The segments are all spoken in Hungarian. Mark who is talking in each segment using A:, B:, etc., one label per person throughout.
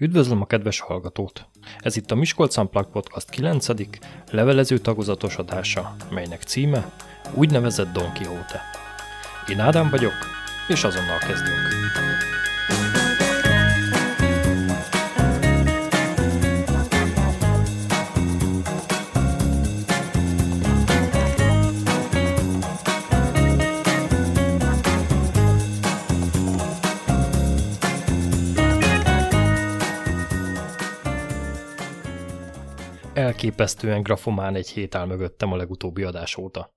A: Üdvözlöm a kedves hallgatót! Ez itt a Miskolc Unplugged Podcast 9. levelező tagozatos adása, melynek címe úgynevezett Don Quixote. Én Ádám vagyok, és azonnal kezdünk. Elképesztően grafomán egy hét áll mögöttem a legutóbbi adás óta.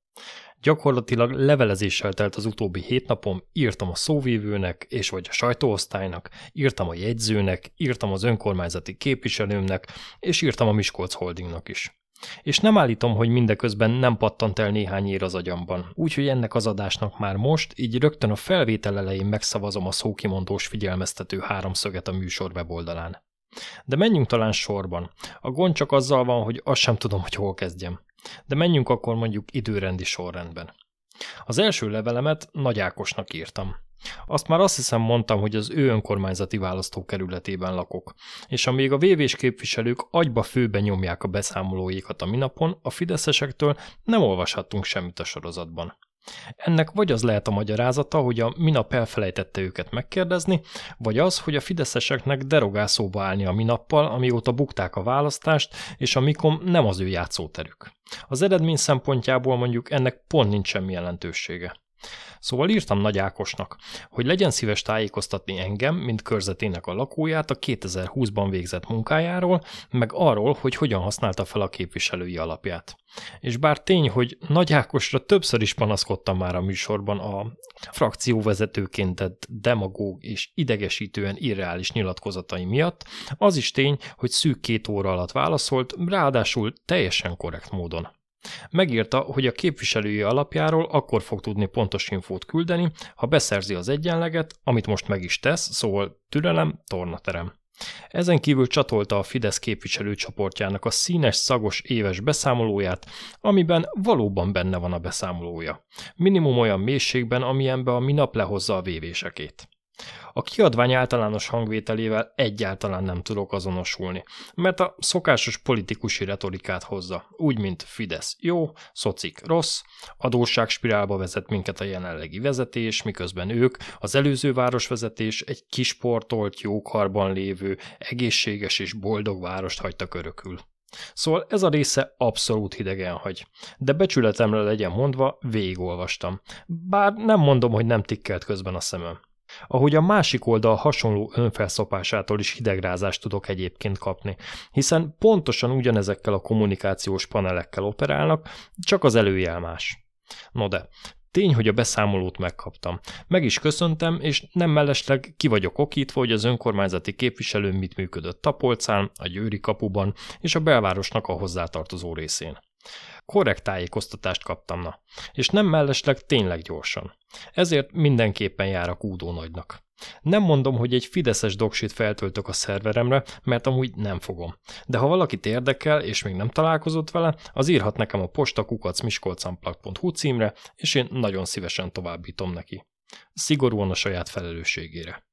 A: Gyakorlatilag levelezéssel telt az utóbbi hét napom, írtam a szóvívőnek és vagy a sajtóosztálynak, írtam a jegyzőnek, írtam az önkormányzati képviselőmnek, és írtam a Miskolc Holdingnak is. És nem állítom, hogy mindeközben nem pattant el néhány ér az agyamban, úgyhogy ennek az adásnak már most, így rögtön a felvétel elején megszavazom a szókimondós figyelmeztető háromszöget a műsor weboldalán. De menjünk talán sorban. A gond csak azzal van, hogy azt sem tudom, hogy hol kezdjem. De menjünk akkor mondjuk időrendi sorrendben. Az első levelemet Nagy Ákosnak írtam. Azt már azt hiszem mondtam, hogy az ő önkormányzati választókerületében lakok, és amíg a vévés képviselők agyba főbe nyomják a beszámolóikat a minapon, a fideszesektől nem olvashattunk semmit a sorozatban. Ennek vagy az lehet a magyarázata, hogy a minap elfelejtette őket megkérdezni, vagy az, hogy a fideszeseknek derogászóba állni a minappal, amióta bukták a választást, és a Mikom nem az ő játszóterük. Az eredmény szempontjából mondjuk ennek pont nincs semmi jelentősége. Szóval írtam Nagy Ákosnak, hogy legyen szíves tájékoztatni engem, mint körzetének a lakóját a 2020-ban végzett munkájáról, meg arról, hogy hogyan használta fel a képviselői alapját. És bár tény, hogy Nagy Ákosra többször is panaszkodtam már a műsorban a frakcióvezetőként tett demagóg és idegesítően irreális nyilatkozatai miatt, az is tény, hogy szűk két óra alatt válaszolt, ráadásul teljesen korrekt módon. Megírta, hogy a képviselői alapjáról akkor fog tudni pontos infót küldeni, ha beszerzi az egyenleget, amit most meg is tesz, szóval türelem, tornaterem. Ezen kívül csatolta a Fidesz képviselőcsoportjának a színes, szagos éves beszámolóját, amiben valóban benne van a beszámolója. Minimum olyan mélységben, amilyenbe a minap lehozza a vévésekét. A kiadvány általános hangvételével egyáltalán nem tudok azonosulni, mert a szokásos politikusi retorikát hozza, úgy, mint Fidesz jó, szocik rossz, adósságspirálba vezet minket a jelenlegi vezetés, miközben ők, az előző városvezetés egy kisportolt, jókarban lévő, egészséges és boldog várost hagytak örökül. Szóval ez a része abszolút hidegen hagy. De becsületemre legyen mondva, végigolvastam. Bár nem mondom, hogy nem tikkelt közben a szemem. Ahogy a másik oldal hasonló önfelszopásától is hidegrázást tudok egyébként kapni, hiszen pontosan ugyanezekkel a kommunikációs panelekkel operálnak, csak az előjel más. No de, Tény, hogy a beszámolót megkaptam. Meg is köszöntem, és nem mellesleg ki vagyok okítva, hogy az önkormányzati képviselő mit működött Tapolcán, a Győri kapuban és a belvárosnak a hozzátartozó részén. Korrekt tájékoztatást kaptam na, és nem mellesleg tényleg gyorsan. Ezért mindenképpen jár a nagynak. Nem mondom, hogy egy fideszes doksit feltöltök a szerveremre, mert amúgy nem fogom. De ha valakit érdekel, és még nem találkozott vele, az írhat nekem a postakukacmiskolcamplag.hu címre, és én nagyon szívesen továbbítom neki. Szigorúan a saját felelősségére.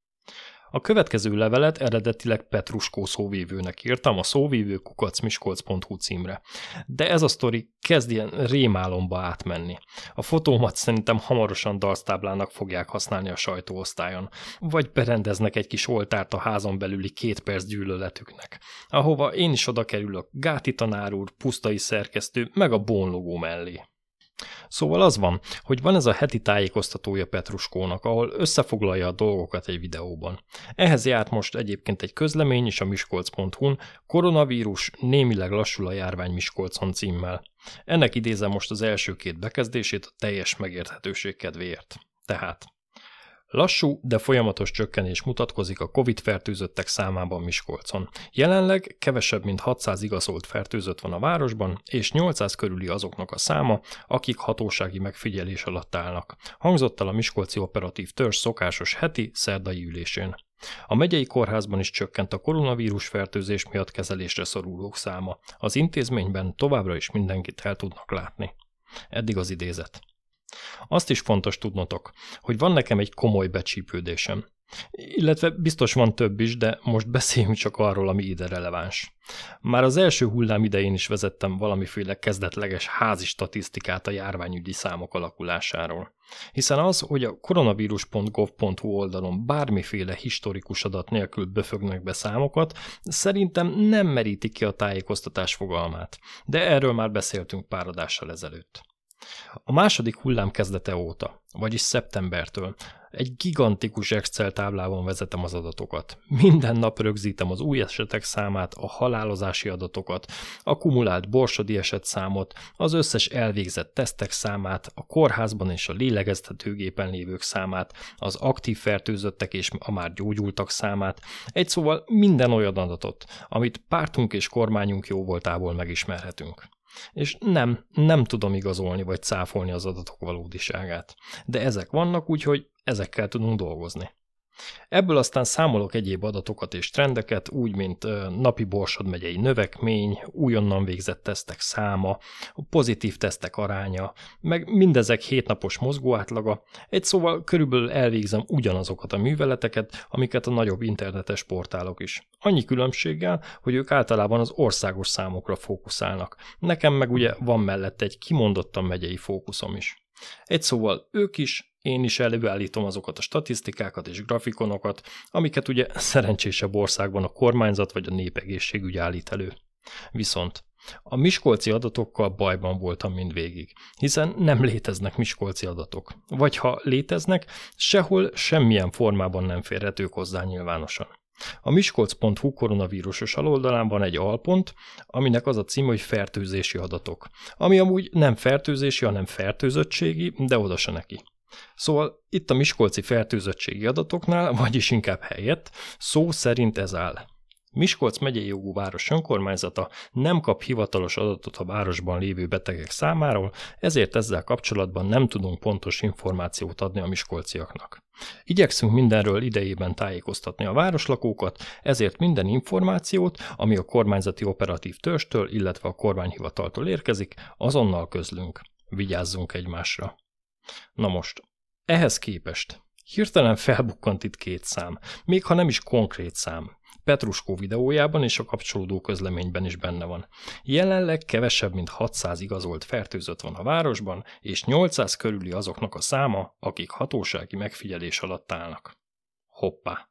A: A következő levelet eredetileg Petruskó szóvívőnek írtam a szóvívőkukacmiskolc.hu címre. De ez a sztori kezd ilyen rémálomba átmenni. A fotómat szerintem hamarosan dalsztáblának fogják használni a sajtóosztályon, vagy berendeznek egy kis oltárt a házon belüli két perc gyűlöletüknek, ahova én is oda kerülök Gáti tanár úr, pusztai szerkesztő, meg a bónlogó mellé. Szóval az van, hogy van ez a heti tájékoztatója Petruskónak, ahol összefoglalja a dolgokat egy videóban. Ehhez járt most egyébként egy közlemény is a miskolc.hu-n, koronavírus némileg lassul a járvány Miskolcon címmel. Ennek idézem most az első két bekezdését a teljes megérthetőség kedvéért. Tehát Lassú, de folyamatos csökkenés mutatkozik a COVID-fertőzöttek számában Miskolcon. Jelenleg kevesebb, mint 600 igazolt fertőzött van a városban, és 800 körüli azoknak a száma, akik hatósági megfigyelés alatt állnak. Hangzott el a Miskolci Operatív Törzs szokásos heti, szerdai ülésén. A megyei kórházban is csökkent a koronavírus fertőzés miatt kezelésre szorulók száma. Az intézményben továbbra is mindenkit el tudnak látni. Eddig az idézet. Azt is fontos tudnotok, hogy van nekem egy komoly becsípődésem. Illetve biztos van több is, de most beszéljünk csak arról, ami ide releváns. Már az első hullám idején is vezettem valamiféle kezdetleges házi statisztikát a járványügyi számok alakulásáról. Hiszen az, hogy a koronavírus.gov.hu oldalon bármiféle historikus adat nélkül befögnek be számokat, szerintem nem meríti ki a tájékoztatás fogalmát, de erről már beszéltünk pár adással ezelőtt. A második hullám kezdete óta, vagyis szeptembertől, egy gigantikus Excel táblában vezetem az adatokat. Minden nap rögzítem az új esetek számát, a halálozási adatokat, a kumulált borsodi esetszámot, az összes elvégzett tesztek számát, a kórházban és a lélegeztetőgépen lévők számát, az aktív fertőzöttek és a már gyógyultak számát, egy szóval minden olyan adatot, amit pártunk és kormányunk jó voltából megismerhetünk. És nem, nem tudom igazolni vagy cáfolni az adatok valódiságát. De ezek vannak, úgyhogy ezekkel tudunk dolgozni. Ebből aztán számolok egyéb adatokat és trendeket, úgy, mint napi Borsod megyei növekmény, újonnan végzett tesztek száma, a pozitív tesztek aránya, meg mindezek hétnapos mozgóátlaga, egy szóval körülbelül elvégzem ugyanazokat a műveleteket, amiket a nagyobb internetes portálok is. Annyi különbséggel, hogy ők általában az országos számokra fókuszálnak. Nekem meg ugye van mellette egy kimondottan megyei fókuszom is. Egy szóval ők is, én is előállítom azokat a statisztikákat és grafikonokat, amiket ugye szerencsésebb országban a kormányzat vagy a népegészségügy állít elő. Viszont a miskolci adatokkal bajban voltam mindvégig, hiszen nem léteznek miskolci adatok. Vagy ha léteznek, sehol semmilyen formában nem férhetők hozzá nyilvánosan. A miskolc.hu koronavírusos aloldalán van egy alpont, aminek az a cím, hogy fertőzési adatok, ami amúgy nem fertőzési, hanem fertőzöttségi, de oda se neki. Szóval itt a miskolci fertőzöttségi adatoknál, vagyis inkább helyett, szó szerint ez áll. Miskolc megyei jogú város önkormányzata nem kap hivatalos adatot a városban lévő betegek számáról, ezért ezzel kapcsolatban nem tudunk pontos információt adni a miskolciaknak. Igyekszünk mindenről idejében tájékoztatni a városlakókat, ezért minden információt, ami a kormányzati operatív törstől, illetve a kormányhivataltól érkezik, azonnal közlünk. Vigyázzunk egymásra. Na most, ehhez képest hirtelen felbukkant itt két szám, még ha nem is konkrét szám. Petruskó videójában és a kapcsolódó közleményben is benne van. Jelenleg kevesebb, mint 600 igazolt fertőzött van a városban, és 800 körüli azoknak a száma, akik hatósági megfigyelés alatt állnak. Hoppá.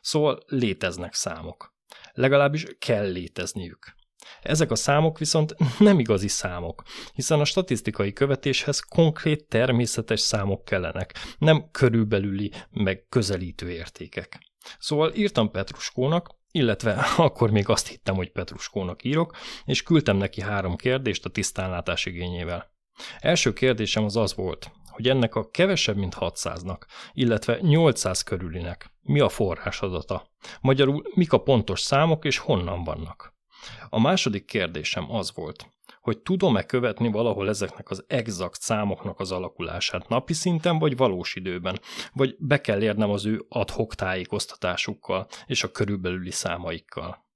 A: Szóval léteznek számok. Legalábbis kell létezniük. Ezek a számok viszont nem igazi számok, hiszen a statisztikai követéshez konkrét természetes számok kellenek, nem körülbelüli, meg közelítő értékek. Szóval írtam Petruskónak, illetve akkor még azt hittem, hogy Petruskónak írok, és küldtem neki három kérdést a tisztánlátás igényével. Első kérdésem az az volt, hogy ennek a kevesebb mint 600-nak, illetve 800 körülinek mi a forrásadata? Magyarul mik a pontos számok és honnan vannak? A második kérdésem az volt, hogy tudom-e követni valahol ezeknek az exakt számoknak az alakulását napi szinten vagy valós időben, vagy be kell érnem az ő adhok tájékoztatásukkal és a körülbelüli számaikkal.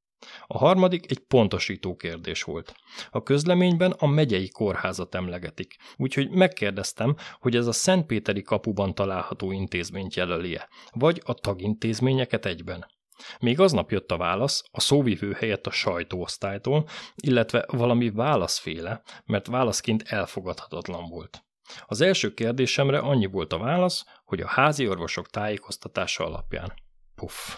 A: A harmadik egy pontosító kérdés volt. A közleményben a megyei kórházat emlegetik, úgyhogy megkérdeztem, hogy ez a Szentpéteri kapuban található intézményt jelöli-e, vagy a tagintézményeket egyben. Még aznap jött a válasz, a szóvivő helyett a sajtóosztálytól, illetve valami válaszféle, mert válaszként elfogadhatatlan volt. Az első kérdésemre annyi volt a válasz, hogy a házi orvosok tájékoztatása alapján. Puff.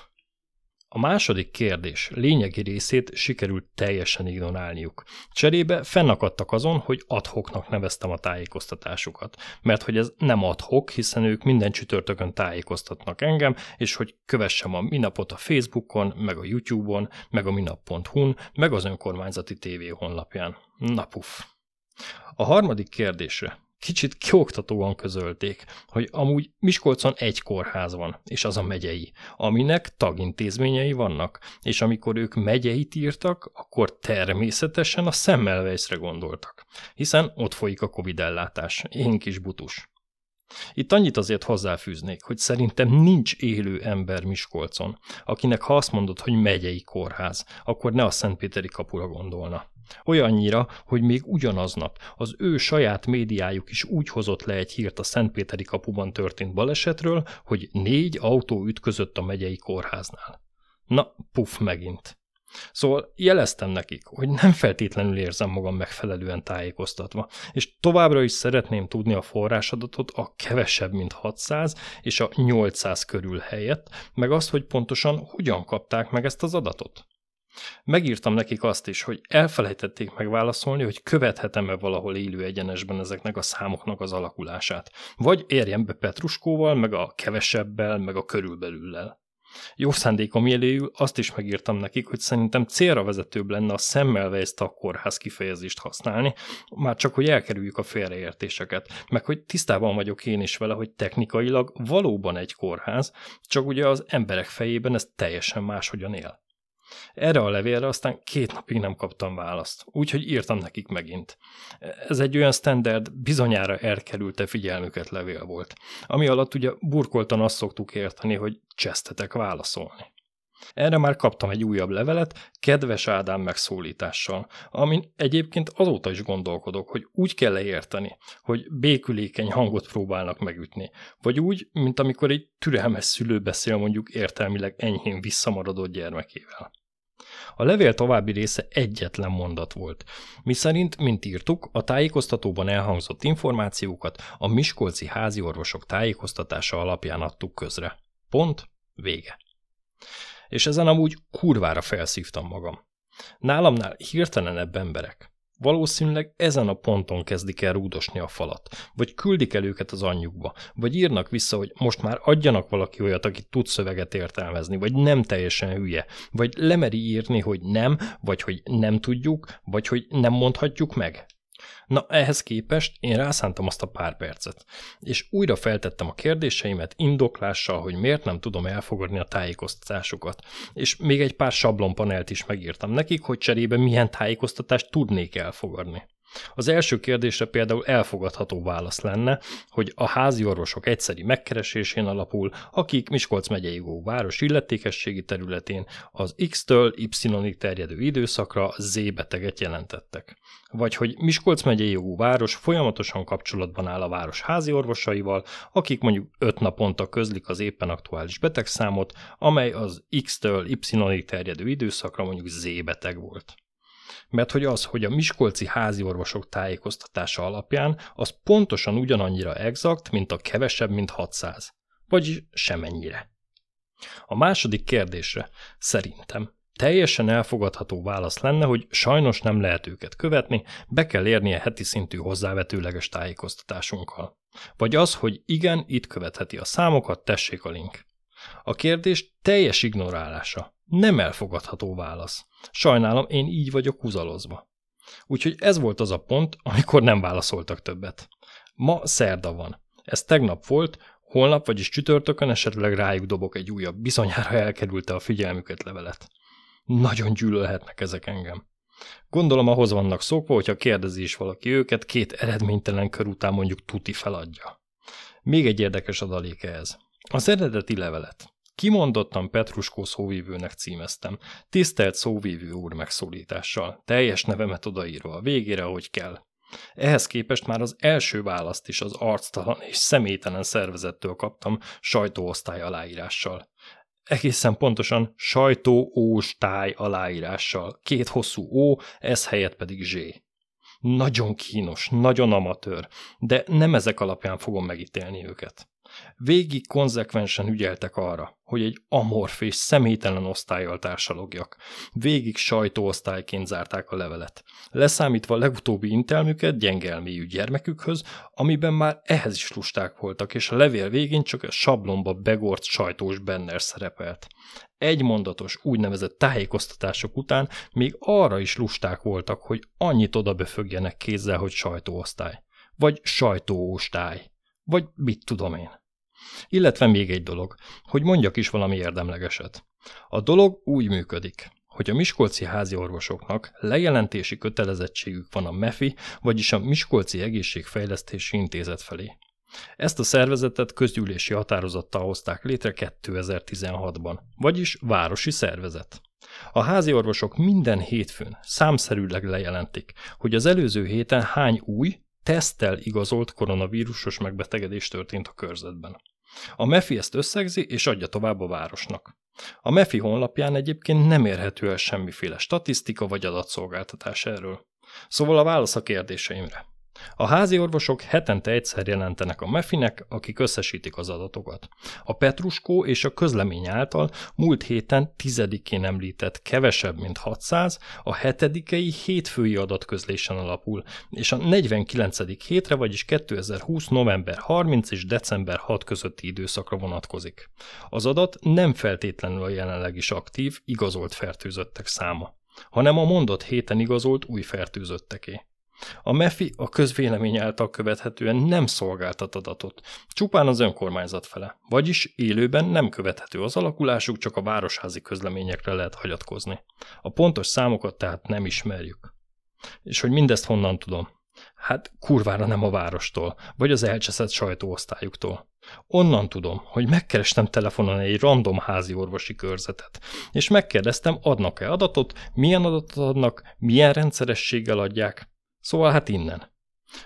A: A második kérdés lényegi részét sikerült teljesen ignorálniuk. Cserébe fennakadtak azon, hogy adhoknak neveztem a tájékoztatásukat, mert hogy ez nem adhok, hiszen ők minden csütörtökön tájékoztatnak engem, és hogy kövessem a minapot a Facebookon, meg a YouTube-on, meg a minap.hu-n, meg az önkormányzati TV honlapján. Na puff. A harmadik kérdésre kicsit kioktatóan közölték, hogy amúgy Miskolcon egy kórház van, és az a megyei, aminek tagintézményei vannak, és amikor ők megyeit írtak, akkor természetesen a Semmelweisre gondoltak, hiszen ott folyik a Covid ellátás, én kis butus. Itt annyit azért hozzáfűznék, hogy szerintem nincs élő ember Miskolcon, akinek ha azt mondod, hogy megyei kórház, akkor ne a Szentpéteri kapura gondolna. Olyannyira, hogy még ugyanaznap az ő saját médiájuk is úgy hozott le egy hírt a Szentpéteri kapuban történt balesetről, hogy négy autó ütközött a megyei kórháznál. Na, puff megint. Szóval jeleztem nekik, hogy nem feltétlenül érzem magam megfelelően tájékoztatva, és továbbra is szeretném tudni a forrásadatot a kevesebb, mint 600 és a 800 körül helyett, meg azt, hogy pontosan hogyan kapták meg ezt az adatot. Megírtam nekik azt is, hogy elfelejtették megválaszolni, hogy követhetem-e valahol élő egyenesben ezeknek a számoknak az alakulását. Vagy érjem be Petruskóval, meg a kevesebbel, meg a körülbelüllel. Jó szándékom éléül azt is megírtam nekik, hogy szerintem célra vezetőbb lenne a Semmelweis kórház kifejezést használni, már csak, hogy elkerüljük a félreértéseket, meg hogy tisztában vagyok én is vele, hogy technikailag valóban egy kórház, csak ugye az emberek fejében ez teljesen máshogyan él. Erre a levélre aztán két napig nem kaptam választ, úgyhogy írtam nekik megint. Ez egy olyan standard, bizonyára elkerülte figyelmüket levél volt, ami alatt ugye burkoltan azt szoktuk érteni, hogy csesztetek válaszolni. Erre már kaptam egy újabb levelet, kedves Ádám megszólítással, amin egyébként azóta is gondolkodok, hogy úgy kell érteni, hogy békülékeny hangot próbálnak megütni, vagy úgy, mint amikor egy türelmes szülő beszél mondjuk értelmileg enyhén visszamaradott gyermekével. A levél további része egyetlen mondat volt, miszerint, mint írtuk, a tájékoztatóban elhangzott információkat a Miskolci háziorvosok tájékoztatása alapján adtuk közre. Pont, vége. És ezen amúgy kurvára felszívtam magam. Nálamnál hirtelenebb emberek. Valószínűleg ezen a ponton kezdik el rúdosni a falat, vagy küldik el őket az anyjukba, vagy írnak vissza, hogy most már adjanak valaki olyat, aki tud szöveget értelmezni, vagy nem teljesen hülye, vagy lemeri írni, hogy nem, vagy hogy nem tudjuk, vagy hogy nem mondhatjuk meg. Na, ehhez képest én rászántam azt a pár percet, és újra feltettem a kérdéseimet indoklással, hogy miért nem tudom elfogadni a tájékoztatásokat, és még egy pár sablonpanelt is megírtam nekik, hogy cserébe milyen tájékoztatást tudnék elfogadni. Az első kérdésre például elfogadható válasz lenne, hogy a házi orvosok egyszeri megkeresésén alapul, akik Miskolc megyei város illetékességi területén az X-től Y-ig terjedő időszakra Z beteget jelentettek. Vagy hogy Miskolc megyei jogú város folyamatosan kapcsolatban áll a város házi orvosaival, akik mondjuk 5 naponta közlik az éppen aktuális betegszámot, amely az X-től Y-ig terjedő időszakra mondjuk Z beteg volt mert hogy az, hogy a miskolci házi orvosok tájékoztatása alapján, az pontosan ugyanannyira exakt, mint a kevesebb, mint 600. Vagyis semennyire. A második kérdésre szerintem teljesen elfogadható válasz lenne, hogy sajnos nem lehet őket követni, be kell érnie heti szintű hozzávetőleges tájékoztatásunkkal. Vagy az, hogy igen, itt követheti a számokat, tessék a link. A kérdés teljes ignorálása. Nem elfogadható válasz. Sajnálom, én így vagyok húzalozva. Úgyhogy ez volt az a pont, amikor nem válaszoltak többet. Ma szerda van. Ez tegnap volt, holnap, vagyis csütörtökön esetleg rájuk dobok egy újabb, bizonyára elkerülte a figyelmüket levelet. Nagyon gyűlölhetnek ezek engem. Gondolom ahhoz vannak szokva, hogyha kérdezi is valaki őket, két eredménytelen kör után mondjuk tuti feladja. Még egy érdekes adalék ez. Az eredeti levelet. Kimondottan Petruskó szóvívőnek címeztem, tisztelt szóvívő úr megszólítással, teljes nevemet odaírva a végére, ahogy kell. Ehhez képest már az első választ is az arctalan és személytelen szervezettől kaptam sajtóosztály aláírással. Egészen pontosan sajtóóstály aláírással. Két hosszú ó, ez helyett pedig zsé. Nagyon kínos, nagyon amatőr, de nem ezek alapján fogom megítélni őket. Végig konzekvensen ügyeltek arra, hogy egy amorf és személytelen osztályjal társalogjak. Végig sajtóosztályként zárták a levelet. Leszámítva legutóbbi intelmüket gyengelméjű gyermekükhöz, amiben már ehhez is lusták voltak, és a levél végén csak a sablonba begort sajtós benner szerepelt. Egymondatos úgynevezett tájékoztatások után még arra is lusták voltak, hogy annyit oda befögjenek kézzel, hogy sajtóosztály. Vagy sajtóostály. Vagy mit tudom én. Illetve még egy dolog, hogy mondjak is valami érdemlegeset. A dolog úgy működik, hogy a miskolci házi orvosoknak lejelentési kötelezettségük van a MEFI, vagyis a Miskolci Egészségfejlesztési Intézet felé. Ezt a szervezetet közgyűlési határozattal hozták létre 2016-ban, vagyis városi szervezet. A házi orvosok minden hétfőn számszerűleg lejelentik, hogy az előző héten hány új, tesztel igazolt koronavírusos megbetegedés történt a körzetben. A MEFI ezt összegzi és adja tovább a városnak. A MEFI honlapján egyébként nem érhető el semmiféle statisztika vagy adatszolgáltatás erről. Szóval a válasz a kérdéseimre. A házi orvosok hetente egyszer jelentenek a Mefinek, akik összesítik az adatokat. A Petruskó és a közlemény által múlt héten tizedikén említett kevesebb, mint 600, a hetedikei hétfői adatközlésen alapul, és a 49. hétre, vagyis 2020. november 30 és december 6 közötti időszakra vonatkozik. Az adat nem feltétlenül a jelenleg is aktív, igazolt fertőzöttek száma, hanem a mondott héten igazolt új fertőzötteké. A MEFI a közvélemény által követhetően nem szolgáltat adatot, csupán az önkormányzat fele, vagyis élőben nem követhető az alakulásuk, csak a városházi közleményekre lehet hagyatkozni. A pontos számokat tehát nem ismerjük. És hogy mindezt honnan tudom? Hát kurvára nem a várostól, vagy az elcseszett sajtóosztályuktól. Onnan tudom, hogy megkerestem telefonon egy random házi orvosi körzetet, és megkérdeztem, adnak-e adatot, milyen adatot adnak, milyen rendszerességgel adják, Szóval hát innen.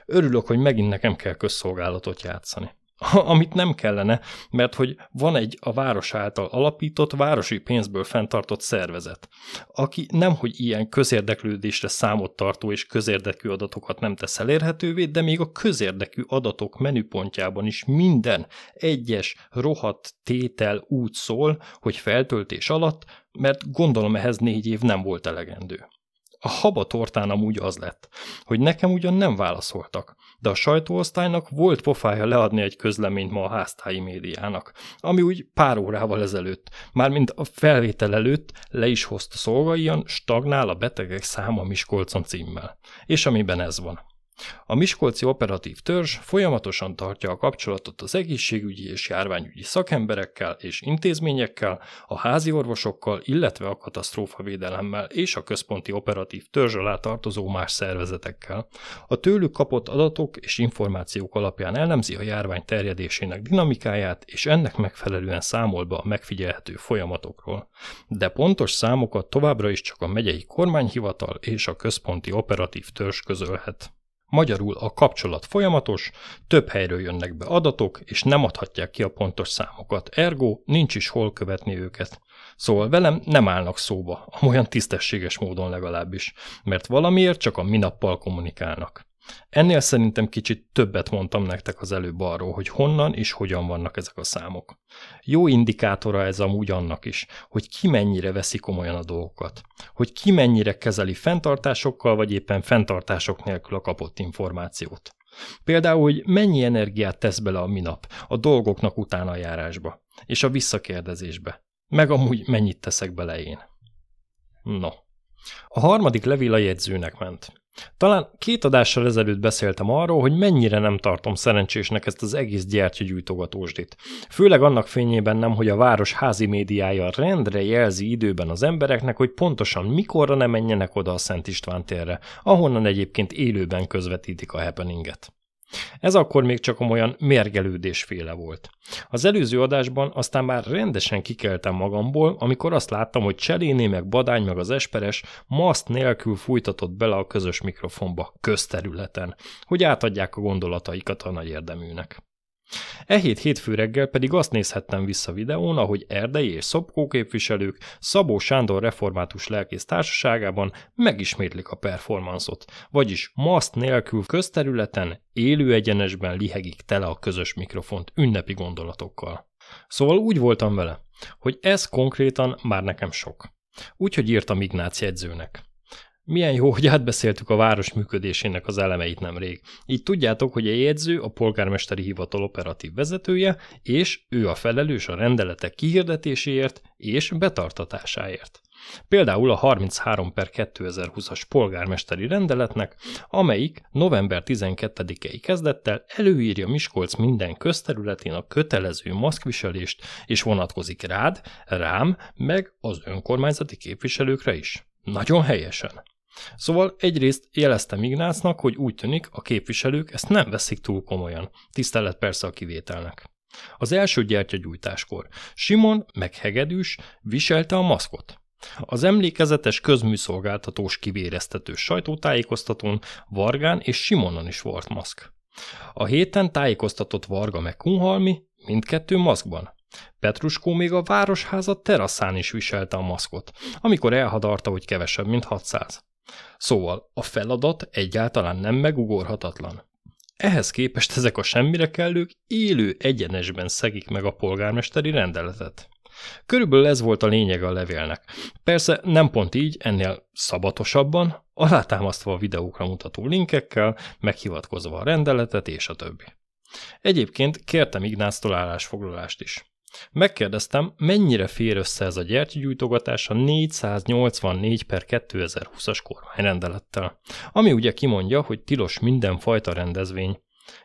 A: Örülök, hogy megint nekem kell közszolgálatot játszani. Amit nem kellene, mert hogy van egy a város által alapított, városi pénzből fenntartott szervezet, aki nemhogy ilyen közérdeklődésre számot tartó és közérdekű adatokat nem tesz elérhetővé, de még a közérdekű adatok menüpontjában is minden egyes rohadt tétel úgy szól, hogy feltöltés alatt, mert gondolom ehhez négy év nem volt elegendő. A haba tortán amúgy az lett, hogy nekem ugyan nem válaszoltak, de a sajtóosztálynak volt pofája leadni egy közleményt ma a háztáji médiának, ami úgy pár órával ezelőtt, mármint a felvétel előtt le is hozta szolgaian stagnál a betegek száma Miskolcon címmel, és amiben ez van. A Miskolci Operatív Törzs folyamatosan tartja a kapcsolatot az egészségügyi és járványügyi szakemberekkel és intézményekkel, a házi orvosokkal, illetve a katasztrófavédelemmel és a Központi Operatív Törzs alá tartozó más szervezetekkel. A tőlük kapott adatok és információk alapján elemzi a járvány terjedésének dinamikáját, és ennek megfelelően számol be a megfigyelhető folyamatokról. De pontos számokat továbbra is csak a megyei kormányhivatal és a Központi Operatív Törzs közölhet. Magyarul a kapcsolat folyamatos, több helyről jönnek be adatok, és nem adhatják ki a pontos számokat, ergo nincs is hol követni őket. Szóval velem nem állnak szóba, olyan tisztességes módon legalábbis, mert valamiért csak a minappal kommunikálnak. Ennél szerintem kicsit többet mondtam nektek az előbb arról, hogy honnan és hogyan vannak ezek a számok. Jó indikátora ez amúgy annak is, hogy ki mennyire veszi komolyan a dolgokat, hogy ki mennyire kezeli fenntartásokkal vagy éppen fenntartások nélkül a kapott információt. Például, hogy mennyi energiát tesz bele a minap a dolgoknak utána járásba, és a visszakérdezésbe, meg amúgy mennyit teszek bele én. No. A harmadik levél a jegyzőnek ment. Talán két adással ezelőtt beszéltem arról, hogy mennyire nem tartom szerencsésnek ezt az egész gyertyagyújtogatósdit. Főleg annak fényében nem, hogy a város házi médiája rendre jelzi időben az embereknek, hogy pontosan mikorra ne menjenek oda a Szent István térre, ahonnan egyébként élőben közvetítik a happeninget. Ez akkor még csak olyan mérgelődésféle volt. Az előző adásban aztán már rendesen kikeltem magamból, amikor azt láttam, hogy Cseléné meg Badány meg az Esperes maszt nélkül fújtatott bele a közös mikrofonba, közterületen, hogy átadják a gondolataikat a nagy érdeműnek. E hét hétfő reggel pedig azt nézhettem vissza videón, ahogy Erdei és Szopkó képviselők Szabó Sándor református lelkész társaságában megismétlik a performanszot, vagyis maszt nélkül közterületen, élő egyenesben lihegik tele a közös mikrofont ünnepi gondolatokkal. Szóval úgy voltam vele, hogy ez konkrétan már nekem sok. Úgyhogy írtam Ignác jegyzőnek. Milyen jó, hogy átbeszéltük a város működésének az elemeit nemrég. Így tudjátok, hogy a jegyző a polgármesteri hivatal operatív vezetője, és ő a felelős a rendeletek kihirdetéséért és betartatásáért. Például a 33 per 2020-as polgármesteri rendeletnek, amelyik november 12-i kezdettel előírja Miskolc minden közterületén a kötelező maszkviselést, és vonatkozik rád, rám, meg az önkormányzati képviselőkre is. Nagyon helyesen. Szóval egyrészt jeleztem Ignácnak, hogy úgy tűnik, a képviselők ezt nem veszik túl komolyan. Tisztelet persze a kivételnek. Az első gyertyagyújtáskor Simon meg Hegedűs viselte a maszkot. Az emlékezetes közműszolgáltatós kivéreztető sajtótájékoztatón Vargán és Simonon is volt maszk. A héten tájékoztatott Varga meg Kunhalmi, mindkettő maszkban. Petruskó még a városháza teraszán is viselte a maszkot, amikor elhadarta, hogy kevesebb, mint 600. Szóval a feladat egyáltalán nem megugorhatatlan. Ehhez képest ezek a semmire kellők élő egyenesben szegik meg a polgármesteri rendeletet. Körülbelül ez volt a lényege a levélnek. Persze nem pont így, ennél szabatosabban, alátámasztva a videókra mutató linkekkel, meghivatkozva a rendeletet és a többi. Egyébként kértem Ignáctól állásfoglalást is. Megkérdeztem, mennyire fér össze ez a gyertyagyújtogatás a 484 per 2020-as kormányrendelettel, ami ugye kimondja, hogy tilos mindenfajta rendezvény,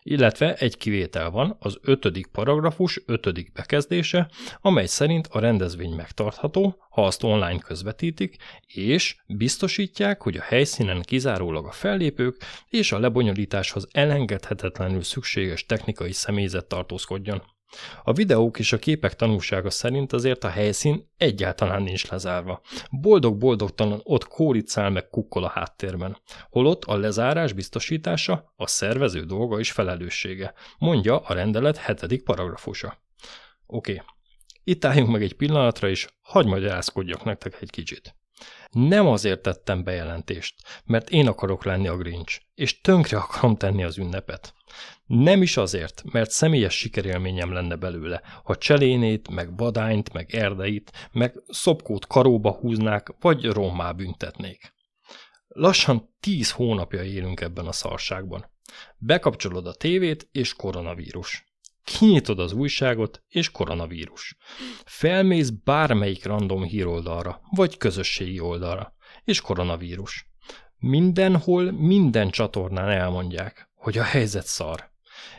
A: illetve egy kivétel van, az ötödik paragrafus ötödik bekezdése, amely szerint a rendezvény megtartható, ha azt online közvetítik, és biztosítják, hogy a helyszínen kizárólag a fellépők és a lebonyolításhoz elengedhetetlenül szükséges technikai személyzet tartózkodjon. A videók és a képek tanúsága szerint azért a helyszín egyáltalán nincs lezárva. Boldog-boldogtalan ott kóricál meg kukkol a háttérben. Holott a lezárás biztosítása a szervező dolga és felelőssége, mondja a rendelet hetedik paragrafusa. Oké, okay. itt álljunk meg egy pillanatra, és hagyj magyarázkodjak nektek egy kicsit. Nem azért tettem bejelentést, mert én akarok lenni a Grinch, és tönkre akarom tenni az ünnepet. Nem is azért, mert személyes sikerélményem lenne belőle, ha cselénét, meg vadányt, meg erdeit, meg szopkót karóba húznák, vagy rommá büntetnék. Lassan tíz hónapja élünk ebben a szarságban. Bekapcsolod a tévét, és koronavírus. Kinyitod az újságot, és koronavírus. Felmész bármelyik random híroldalra, vagy közösségi oldalra, és koronavírus. Mindenhol, minden csatornán elmondják, hogy a helyzet szar.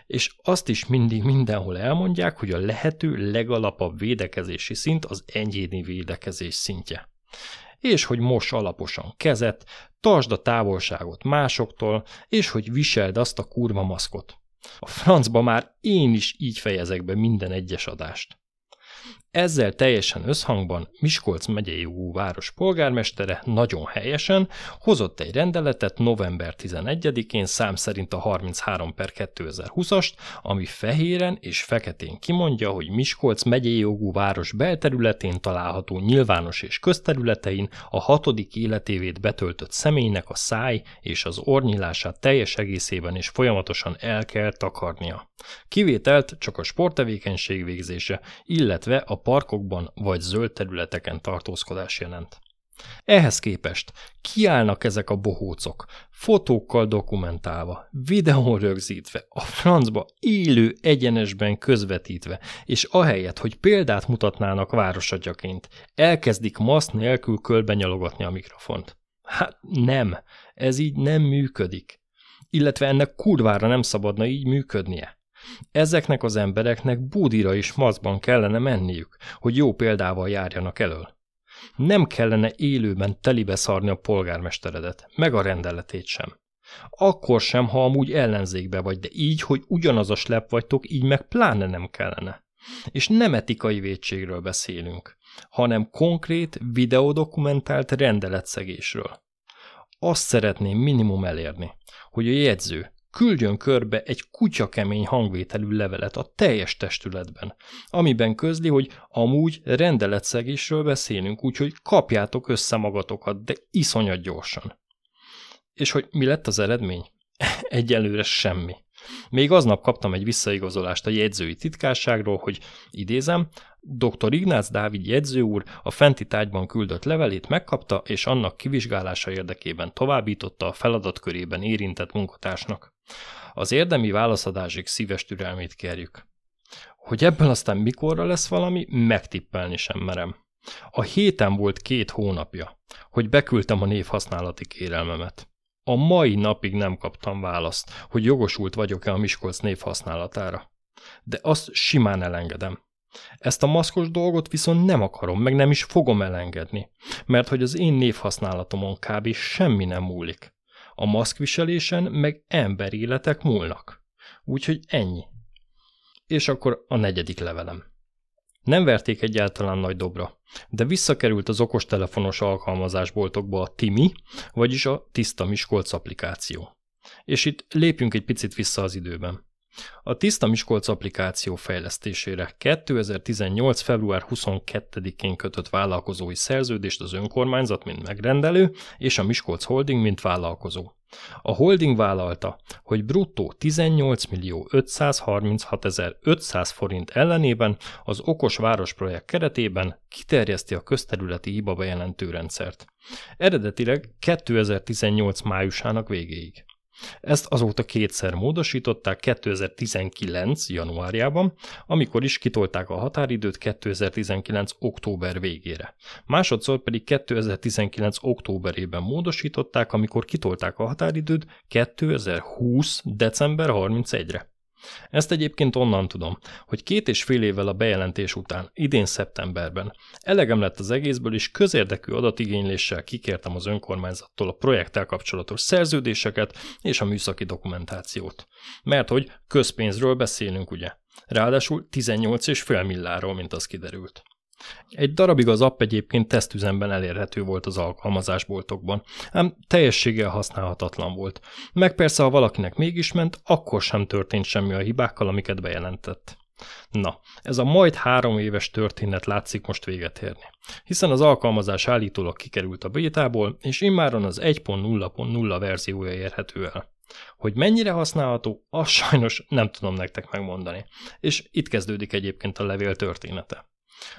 A: És azt is mindig mindenhol elmondják, hogy a lehető legalapabb védekezési szint az egyéni védekezés szintje. És hogy mos alaposan kezet, tartsd a távolságot másoktól, és hogy viseld azt a kurva maszkot. A francba már én is így fejezek be minden egyes adást. Ezzel teljesen összhangban Miskolc megyei jogú város polgármestere nagyon helyesen hozott egy rendeletet november 11-én szám szerint a 33 per 2020-ast, ami fehéren és feketén kimondja, hogy Miskolc megyei jogú város belterületén található nyilvános és közterületein a hatodik életévét betöltött személynek a száj és az ornyilását teljes egészében és folyamatosan el kell takarnia. Kivételt csak a sporttevékenység végzése, illetve a parkokban vagy zöld területeken tartózkodás jelent. Ehhez képest kiállnak ezek a bohócok, fotókkal dokumentálva, videón rögzítve, a francba élő egyenesben közvetítve, és ahelyett, hogy példát mutatnának városatyaként, elkezdik masz nélkül nyalogatni a mikrofont. Hát nem, ez így nem működik. Illetve ennek kurvára nem szabadna így működnie. Ezeknek az embereknek búdira is mazban kellene menniük, hogy jó példával járjanak elől. Nem kellene élőben telibe szarni a polgármesteredet, meg a rendeletét sem. Akkor sem, ha amúgy ellenzékbe vagy, de így, hogy ugyanaz a slep vagytok, így meg pláne nem kellene. És nem etikai védségről beszélünk, hanem konkrét, videodokumentált rendeletszegésről. Azt szeretném minimum elérni, hogy a jegyző, küldjön körbe egy kutyakemény hangvételű levelet a teljes testületben, amiben közli, hogy amúgy rendeletszegésről beszélünk, úgyhogy kapjátok össze magatokat, de iszonyat gyorsan. És hogy mi lett az eredmény? Egyelőre semmi. Még aznap kaptam egy visszaigazolást a jegyzői titkárságról, hogy idézem, dr. Ignác Dávid jegyző úr a fenti tájban küldött levelét megkapta, és annak kivizsgálása érdekében továbbította a feladatkörében érintett munkatársnak. Az érdemi válaszadásig szíves türelmét kérjük. Hogy ebből aztán mikorra lesz valami, megtippelni sem merem. A héten volt két hónapja, hogy beküldtem a névhasználati kérelmemet. A mai napig nem kaptam választ, hogy jogosult vagyok-e a Miskolc névhasználatára. De azt simán elengedem. Ezt a maszkos dolgot viszont nem akarom, meg nem is fogom elengedni, mert hogy az én névhasználatomon kb. semmi nem múlik. A maszkviselésen meg emberéletek múlnak. Úgyhogy ennyi. És akkor a negyedik levelem. Nem verték egyáltalán nagy dobra, de visszakerült az okostelefonos alkalmazásboltokba a Timi, vagyis a Tiszta Miskolc applikáció. És itt lépjünk egy picit vissza az időben. A Tiszta Miskolc applikáció fejlesztésére 2018. február 22-én kötött vállalkozói szerződést az önkormányzat, mint megrendelő, és a Miskolc Holding, mint vállalkozó. A holding vállalta, hogy bruttó 18 millió 536 500 forint ellenében az Okos Város projekt keretében kiterjeszti a közterületi hiba bejelentő rendszert. Eredetileg 2018 májusának végéig. Ezt azóta kétszer módosították 2019. januárjában, amikor is kitolták a határidőt 2019. október végére. Másodszor pedig 2019. októberében módosították, amikor kitolták a határidőt 2020. december 31-re. Ezt egyébként onnan tudom, hogy két és fél évvel a bejelentés után, idén szeptemberben, elegem lett az egészből, és közérdekű adatigényléssel kikértem az önkormányzattól a projekttel kapcsolatos szerződéseket és a műszaki dokumentációt. Mert hogy közpénzről beszélünk, ugye? Ráadásul 18,5 milláról, mint az kiderült. Egy darabig az app egyébként tesztüzemben elérhető volt az alkalmazásboltokban, ám teljességgel használhatatlan volt. Meg persze, ha valakinek mégis ment, akkor sem történt semmi a hibákkal, amiket bejelentett. Na, ez a majd három éves történet látszik most véget érni, hiszen az alkalmazás állítólag kikerült a bétából, és immáron az 1.0.0 verziója érhető el. Hogy mennyire használható, azt sajnos nem tudom nektek megmondani. És itt kezdődik egyébként a levél története.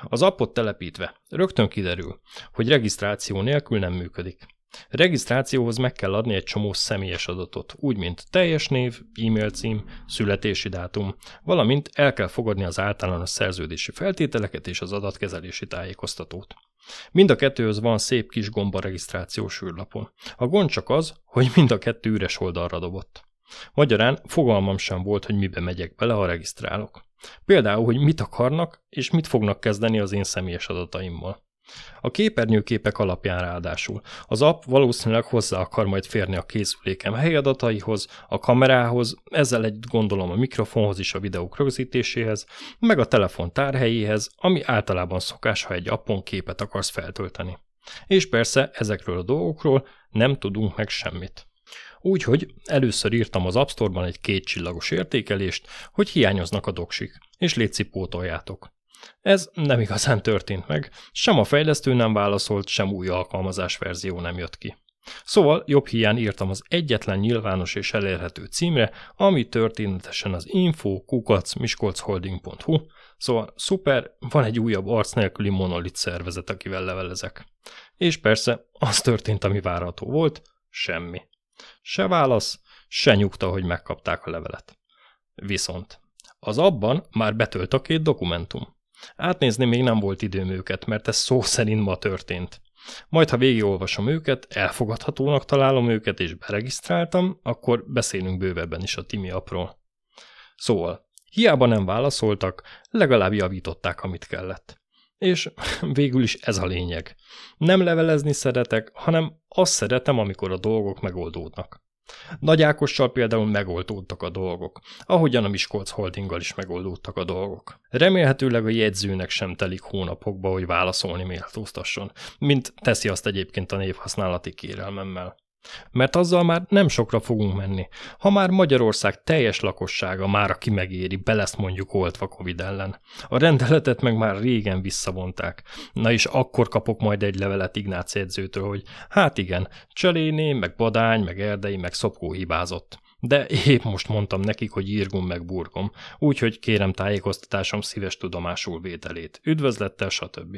A: Az appot telepítve rögtön kiderül, hogy regisztráció nélkül nem működik. Regisztrációhoz meg kell adni egy csomó személyes adatot, úgy mint teljes név, e-mail cím, születési dátum, valamint el kell fogadni az általános szerződési feltételeket és az adatkezelési tájékoztatót. Mind a kettőhöz van szép kis gomba regisztrációs űrlapon. A gond csak az, hogy mind a kettő üres oldalra dobott. Magyarán fogalmam sem volt, hogy mibe megyek bele, ha regisztrálok. Például, hogy mit akarnak és mit fognak kezdeni az én személyes adataimmal. A képernyőképek alapján ráadásul. Az app valószínűleg hozzá akar majd férni a készülékem helyadataihoz, a kamerához, ezzel egy gondolom a mikrofonhoz is a videók rögzítéséhez, meg a telefon tárhelyéhez, ami általában szokás, ha egy appon képet akarsz feltölteni. És persze ezekről a dolgokról nem tudunk meg semmit. Úgyhogy először írtam az App Store-ban egy két csillagos értékelést, hogy hiányoznak a doksik, és létszi pótoljátok. Ez nem igazán történt meg, sem a fejlesztő nem válaszolt, sem új alkalmazás verzió nem jött ki. Szóval jobb hiány írtam az egyetlen nyilvános és elérhető címre, ami történetesen az info miskolcholding.hu, szóval szuper, van egy újabb arc nélküli monolit szervezet, akivel levelezek. És persze, az történt, ami várható volt, semmi. Se válasz, se nyugta, hogy megkapták a levelet. Viszont az abban már betölt a két dokumentum. Átnézni még nem volt időm őket, mert ez szó szerint ma történt. Majd, ha végigolvasom őket, elfogadhatónak találom őket, és beregisztráltam, akkor beszélünk bővebben is a Timi apról. Szóval, hiába nem válaszoltak, legalább javították, amit kellett. És végül is ez a lényeg. Nem levelezni szeretek, hanem azt szeretem, amikor a dolgok megoldódnak. Nagy Ákossal például megoldódtak a dolgok, ahogyan a Miskolc Holdinggal is megoldódtak a dolgok. Remélhetőleg a jegyzőnek sem telik hónapokba, hogy válaszolni méltóztasson, mint teszi azt egyébként a névhasználati kérelmemmel. Mert azzal már nem sokra fogunk menni. Ha már Magyarország teljes lakossága már, aki megéri, be lesz mondjuk oltva Covid ellen. A rendeletet meg már régen visszavonták. Na és akkor kapok majd egy levelet Ignác edzőtől, hogy hát igen, Cseléné, meg Badány, meg Erdei, meg Szopkó hibázott. De épp most mondtam nekik, hogy írgum meg burgom, úgyhogy kérem tájékoztatásom szíves tudomásul vételét. Üdvözlettel, stb.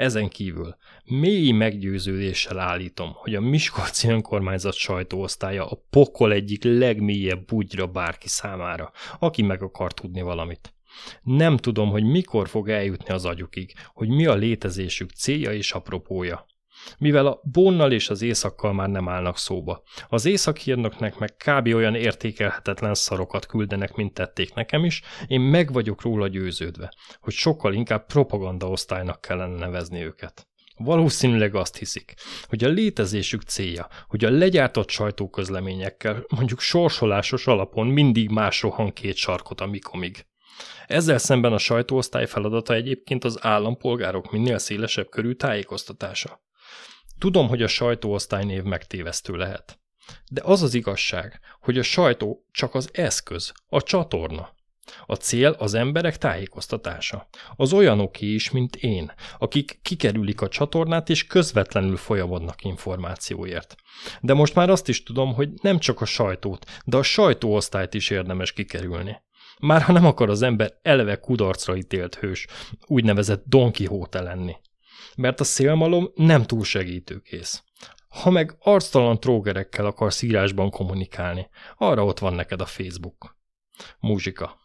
A: Ezen kívül mély meggyőződéssel állítom, hogy a Miskolci önkormányzat sajtóosztálya a pokol egyik legmélyebb bugyra bárki számára, aki meg akar tudni valamit. Nem tudom, hogy mikor fog eljutni az agyukig, hogy mi a létezésük célja és apropója mivel a Bonnal és az Északkal már nem állnak szóba. Az Észak-hírnöknek meg kb. olyan értékelhetetlen szarokat küldenek, mint tették nekem is, én meg vagyok róla győződve, hogy sokkal inkább propaganda osztálynak kellene nevezni őket. Valószínűleg azt hiszik, hogy a létezésük célja, hogy a legyártott sajtóközleményekkel, mondjuk sorsolásos alapon mindig más rohan két sarkot a mikomig. Ezzel szemben a sajtóosztály feladata egyébként az állampolgárok minél szélesebb körű tájékoztatása. Tudom, hogy a sajtóosztály név megtévesztő lehet. De az az igazság, hogy a sajtó csak az eszköz, a csatorna. A cél az emberek tájékoztatása. Az olyanoké is, mint én, akik kikerülik a csatornát és közvetlenül folyamodnak információért. De most már azt is tudom, hogy nem csak a sajtót, de a sajtóosztályt is érdemes kikerülni. Már ha nem akar az ember eleve kudarcra ítélt hős, úgynevezett Don Quixote lenni. Mert a szélmalom nem túl segítőkész. Ha meg arctalan trógerekkel akarsz írásban kommunikálni, arra ott van neked a Facebook. Muzsika.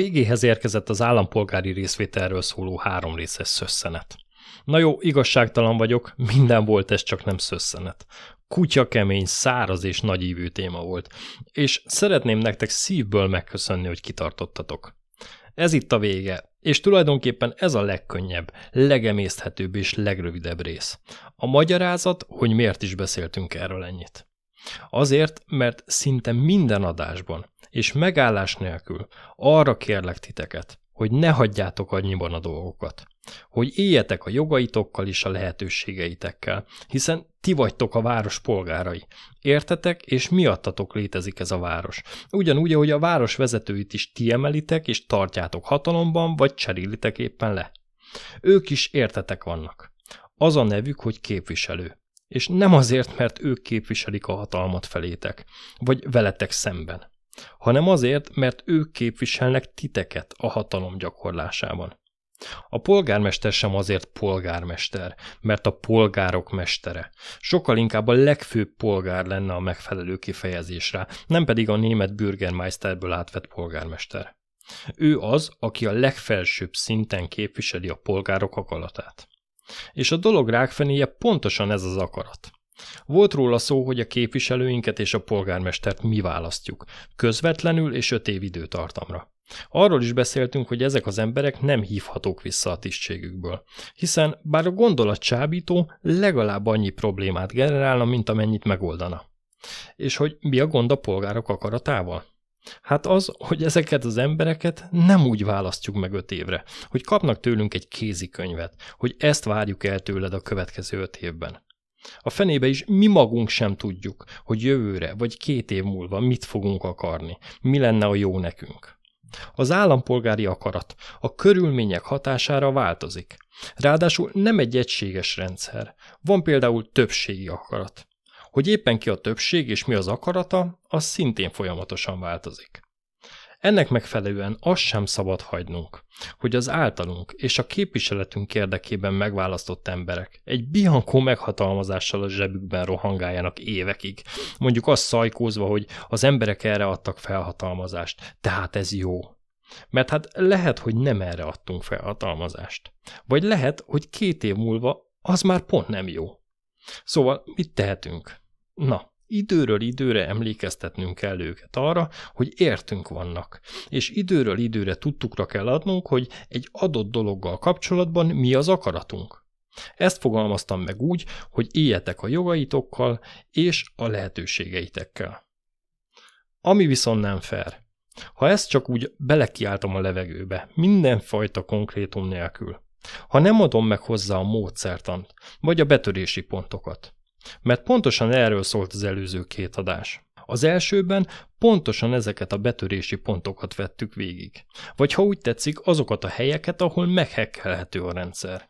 A: Végéhez érkezett az állampolgári részvételről szóló három részes szösszenet. Na jó, igazságtalan vagyok, minden volt ez csak nem szösszenet. Kutya kemény, száraz és nagyívű téma volt, és szeretném nektek szívből megköszönni, hogy kitartottatok. Ez itt a vége, és tulajdonképpen ez a legkönnyebb, legemészthetőbb és legrövidebb rész. A magyarázat, hogy miért is beszéltünk erről ennyit. Azért, mert szinte minden adásban, és megállás nélkül arra kérlek titeket, hogy ne hagyjátok annyiban a dolgokat, hogy éljetek a jogaitokkal és a lehetőségeitekkel, hiszen ti vagytok a város polgárai. Értetek, és miattatok létezik ez a város. Ugyanúgy, ahogy a város vezetőit is ti emelitek és tartjátok hatalomban, vagy cserélitek éppen le. Ők is értetek vannak. Az a nevük, hogy képviselő. És nem azért, mert ők képviselik a hatalmat felétek, vagy veletek szemben hanem azért, mert ők képviselnek titeket a hatalom gyakorlásában. A polgármester sem azért polgármester, mert a polgárok mestere. Sokkal inkább a legfőbb polgár lenne a megfelelő kifejezésre, nem pedig a német Bürgermeisterből átvett polgármester. Ő az, aki a legfelsőbb szinten képviseli a polgárok akaratát. És a dolog rákfenéje pontosan ez az akarat. Volt róla szó, hogy a képviselőinket és a polgármestert mi választjuk, közvetlenül és öt év időtartamra. Arról is beszéltünk, hogy ezek az emberek nem hívhatók vissza a tisztségükből, hiszen bár a gondolat csábító legalább annyi problémát generálna, mint amennyit megoldana. És hogy mi a gond a polgárok akaratával? Hát az, hogy ezeket az embereket nem úgy választjuk meg öt évre, hogy kapnak tőlünk egy kézikönyvet, hogy ezt várjuk el tőled a következő öt évben. A fenébe is mi magunk sem tudjuk, hogy jövőre vagy két év múlva mit fogunk akarni, mi lenne a jó nekünk. Az állampolgári akarat a körülmények hatására változik. Ráadásul nem egy egységes rendszer. Van például többségi akarat. Hogy éppen ki a többség és mi az akarata, az szintén folyamatosan változik. Ennek megfelelően azt sem szabad hagynunk, hogy az általunk és a képviseletünk érdekében megválasztott emberek egy biankó meghatalmazással a zsebükben rohangáljanak évekig, mondjuk azt szajkózva, hogy az emberek erre adtak felhatalmazást, tehát ez jó. Mert hát lehet, hogy nem erre adtunk felhatalmazást. Vagy lehet, hogy két év múlva az már pont nem jó. Szóval mit tehetünk? Na, Időről időre emlékeztetnünk kell őket arra, hogy értünk vannak, és időről időre tudtukra kell adnunk, hogy egy adott dologgal kapcsolatban mi az akaratunk. Ezt fogalmaztam meg úgy, hogy éljetek a jogaitokkal és a lehetőségeitekkel. Ami viszont nem fair. Ha ezt csak úgy belekiáltom a levegőbe, mindenfajta konkrétum nélkül, ha nem adom meg hozzá a módszertant, vagy a betörési pontokat, mert pontosan erről szólt az előző két adás. Az elsőben pontosan ezeket a betörési pontokat vettük végig. Vagy ha úgy tetszik, azokat a helyeket, ahol meghekkelhető a rendszer.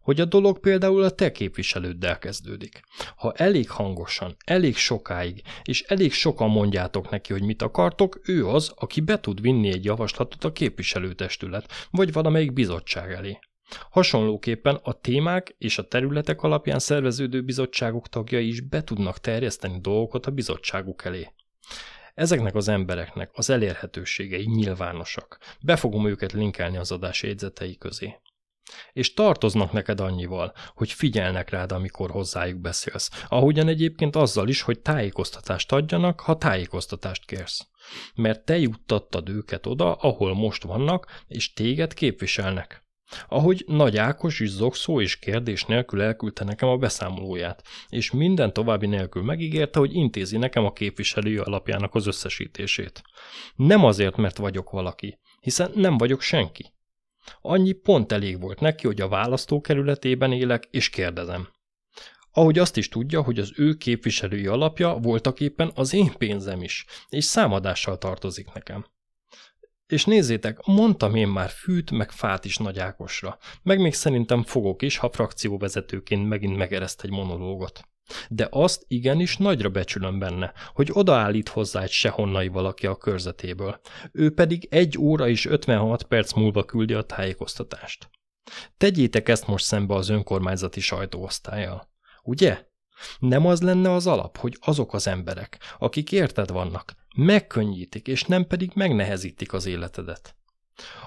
A: Hogy a dolog például a te képviselőddel kezdődik. Ha elég hangosan, elég sokáig, és elég sokan mondjátok neki, hogy mit akartok, ő az, aki be tud vinni egy javaslatot a képviselőtestület, vagy valamelyik bizottság elé. Hasonlóképpen a témák és a területek alapján szerveződő bizottságok tagjai is be tudnak terjeszteni dolgokat a bizottságuk elé. Ezeknek az embereknek az elérhetőségei nyilvánosak. Be fogom őket linkelni az adás jegyzetei közé. És tartoznak neked annyival, hogy figyelnek rád, amikor hozzájuk beszélsz, ahogyan egyébként azzal is, hogy tájékoztatást adjanak, ha tájékoztatást kérsz. Mert te juttattad őket oda, ahol most vannak, és téged képviselnek. Ahogy Nagy Ákos is zokszó és kérdés nélkül elküldte nekem a beszámolóját, és minden további nélkül megígérte, hogy intézi nekem a képviselői alapjának az összesítését. Nem azért, mert vagyok valaki, hiszen nem vagyok senki. Annyi pont elég volt neki, hogy a választókerületében élek, és kérdezem. Ahogy azt is tudja, hogy az ő képviselői alapja voltak éppen az én pénzem is, és számadással tartozik nekem. És nézzétek, mondtam én már fűt, meg fát is Nagy Ákosra, meg még szerintem fogok is, ha frakcióvezetőként megint megereszt egy monológot. De azt igenis nagyra becsülöm benne, hogy odaállít hozzá egy sehonnai valaki a körzetéből. Ő pedig egy óra és 56 perc múlva küldi a tájékoztatást. Tegyétek ezt most szembe az önkormányzati sajtóosztályjal. Ugye? Nem az lenne az alap, hogy azok az emberek, akik érted vannak, megkönnyítik, és nem pedig megnehezítik az életedet.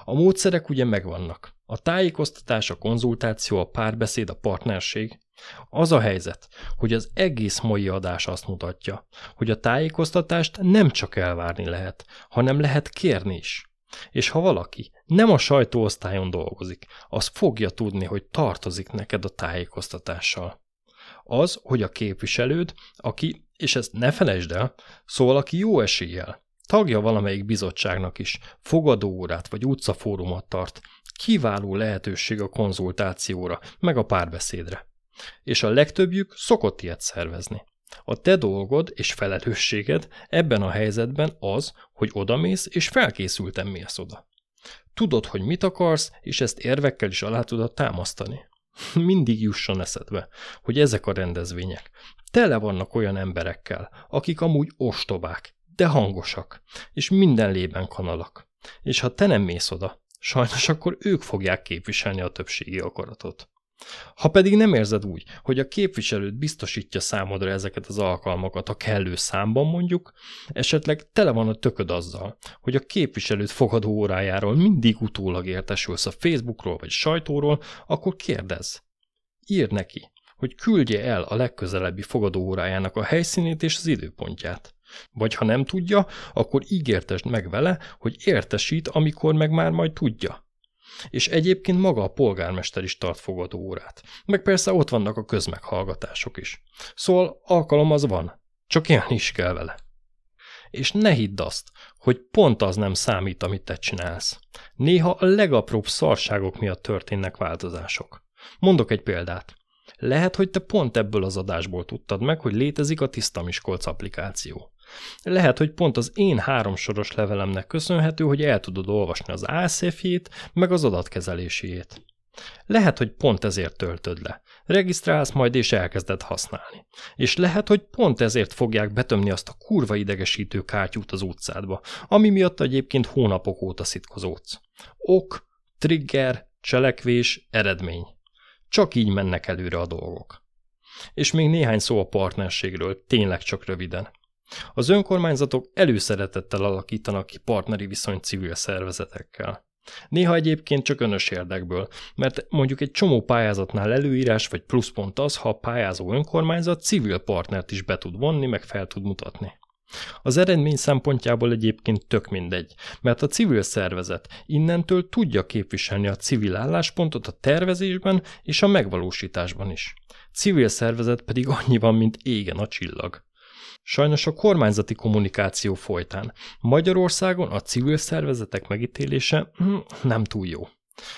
A: A módszerek ugye megvannak. A tájékoztatás, a konzultáció, a párbeszéd, a partnerség. Az a helyzet, hogy az egész mai adás azt mutatja, hogy a tájékoztatást nem csak elvárni lehet, hanem lehet kérni is. És ha valaki nem a sajtóosztályon dolgozik, az fogja tudni, hogy tartozik neked a tájékoztatással. Az, hogy a képviselőd, aki és ezt ne felejtsd el, szóval aki jó eséllyel, tagja valamelyik bizottságnak is, fogadóórát vagy utcafórumot tart, kiváló lehetőség a konzultációra, meg a párbeszédre. És a legtöbbjük szokott ilyet szervezni. A te dolgod és felelősséged ebben a helyzetben az, hogy odamész és felkészülten mész oda. Tudod, hogy mit akarsz, és ezt érvekkel is alá tudod támasztani. Mindig jusson eszedbe, hogy ezek a rendezvények tele vannak olyan emberekkel, akik amúgy ostobák, de hangosak, és minden lében kanalak. És ha te nem mész oda, sajnos akkor ők fogják képviselni a többségi akaratot. Ha pedig nem érzed úgy, hogy a képviselőt biztosítja számodra ezeket az alkalmakat a kellő számban mondjuk, esetleg tele van a tököd azzal, hogy a képviselőt fogadó órájáról mindig utólag értesülsz a Facebookról vagy sajtóról, akkor kérdezz. Írd neki, hogy küldje el a legközelebbi fogadó órájának a helyszínét és az időpontját. Vagy ha nem tudja, akkor ígértesd meg vele, hogy értesít, amikor meg már majd tudja. És egyébként maga a polgármester is tart fogadó órát. Meg persze ott vannak a közmeghallgatások is. Szóval alkalom az van, csak ilyen is kell vele. És ne hidd azt, hogy pont az nem számít, amit te csinálsz. Néha a legapróbb szarságok miatt történnek változások. Mondok egy példát. Lehet, hogy te pont ebből az adásból tudtad meg, hogy létezik a Tiszta Miskolc applikáció. Lehet, hogy pont az én háromsoros levelemnek köszönhető, hogy el tudod olvasni az álszéfjét, meg az adatkezelését. Lehet, hogy pont ezért töltöd le. Regisztrálsz majd és elkezded használni. És lehet, hogy pont ezért fogják betömni azt a kurva idegesítő kártyút az utcádba, ami miatt egyébként hónapok óta szitkozódsz. Ok, trigger, cselekvés, eredmény. Csak így mennek előre a dolgok. És még néhány szó a partnerségről, tényleg csak röviden. Az önkormányzatok előszeretettel alakítanak ki partneri viszonyt civil szervezetekkel. Néha egyébként csak önös érdekből, mert mondjuk egy csomó pályázatnál előírás vagy pluszpont az, ha a pályázó önkormányzat civil partnert is be tud vonni, meg fel tud mutatni. Az eredmény szempontjából egyébként tök mindegy, mert a civil szervezet innentől tudja képviselni a civil álláspontot a tervezésben és a megvalósításban is. Civil szervezet pedig annyi van, mint égen a csillag. Sajnos a kormányzati kommunikáció folytán Magyarországon a civil szervezetek megítélése hm, nem túl jó.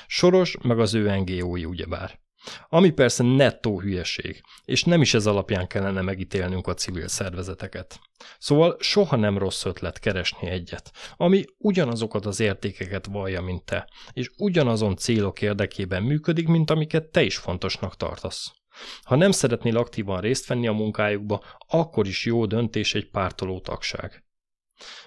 A: Soros, meg az ő NGO-i ugyebár. Ami persze nettó hülyeség, és nem is ez alapján kellene megítélnünk a civil szervezeteket. Szóval soha nem rossz ötlet keresni egyet, ami ugyanazokat az értékeket vallja, mint te, és ugyanazon célok érdekében működik, mint amiket te is fontosnak tartasz. Ha nem szeretnél aktívan részt venni a munkájukba, akkor is jó döntés egy pártoló tagság.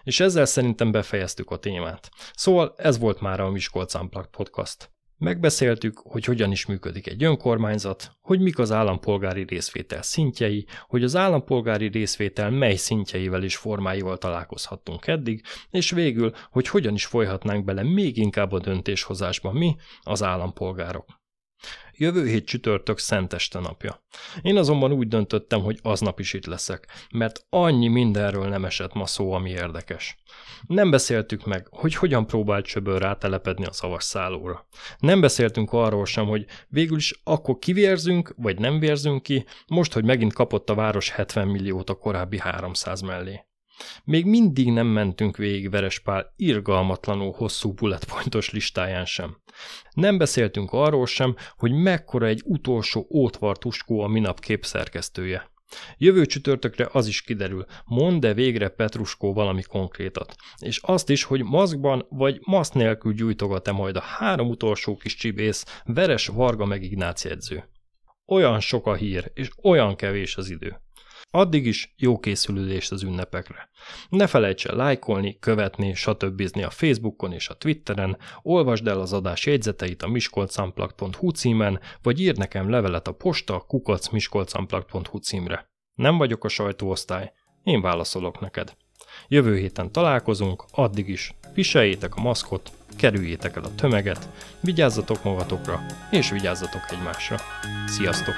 A: És ezzel szerintem befejeztük a témát. Szóval ez volt már a Miskolc Unplugged Podcast. Megbeszéltük, hogy hogyan is működik egy önkormányzat, hogy mik az állampolgári részvétel szintjei, hogy az állampolgári részvétel mely szintjeivel és formáival találkozhattunk eddig, és végül, hogy hogyan is folyhatnánk bele még inkább a döntéshozásba mi, az állampolgárok. Jövő hét csütörtök szenteste napja. Én azonban úgy döntöttem, hogy aznap is itt leszek, mert annyi mindenről nem esett ma szó, ami érdekes. Nem beszéltük meg, hogy hogyan próbált Csöbör rátelepedni a szavas szállóra. Nem beszéltünk arról sem, hogy végül is akkor kivérzünk, vagy nem vérzünk ki, most, hogy megint kapott a város 70 milliót a korábbi 300 mellé. Még mindig nem mentünk végig Verespál irgalmatlanul hosszú bullet listáján sem. Nem beszéltünk arról sem, hogy mekkora egy utolsó ótvartuskó a minap képszerkesztője. Jövő csütörtökre az is kiderül, mond de végre Petruskó valami konkrétat. És azt is, hogy maszkban vagy maszk nélkül gyújtogat-e majd a három utolsó kis csibész, Veres, Varga meg Ignác jegyző. Olyan sok a hír, és olyan kevés az idő. Addig is jó készülődést az ünnepekre. Ne felejts el lájkolni, követni, stb. a Facebookon és a Twitteren, olvasd el az adás jegyzeteit a miskolcamplak.hu címen, vagy ír nekem levelet a posta kukacmiskolcamplak.hu címre. Nem vagyok a sajtóosztály, én válaszolok neked. Jövő héten találkozunk, addig is viseljétek a maszkot, kerüljétek el a tömeget, vigyázzatok magatokra, és vigyázzatok egymásra. Sziasztok!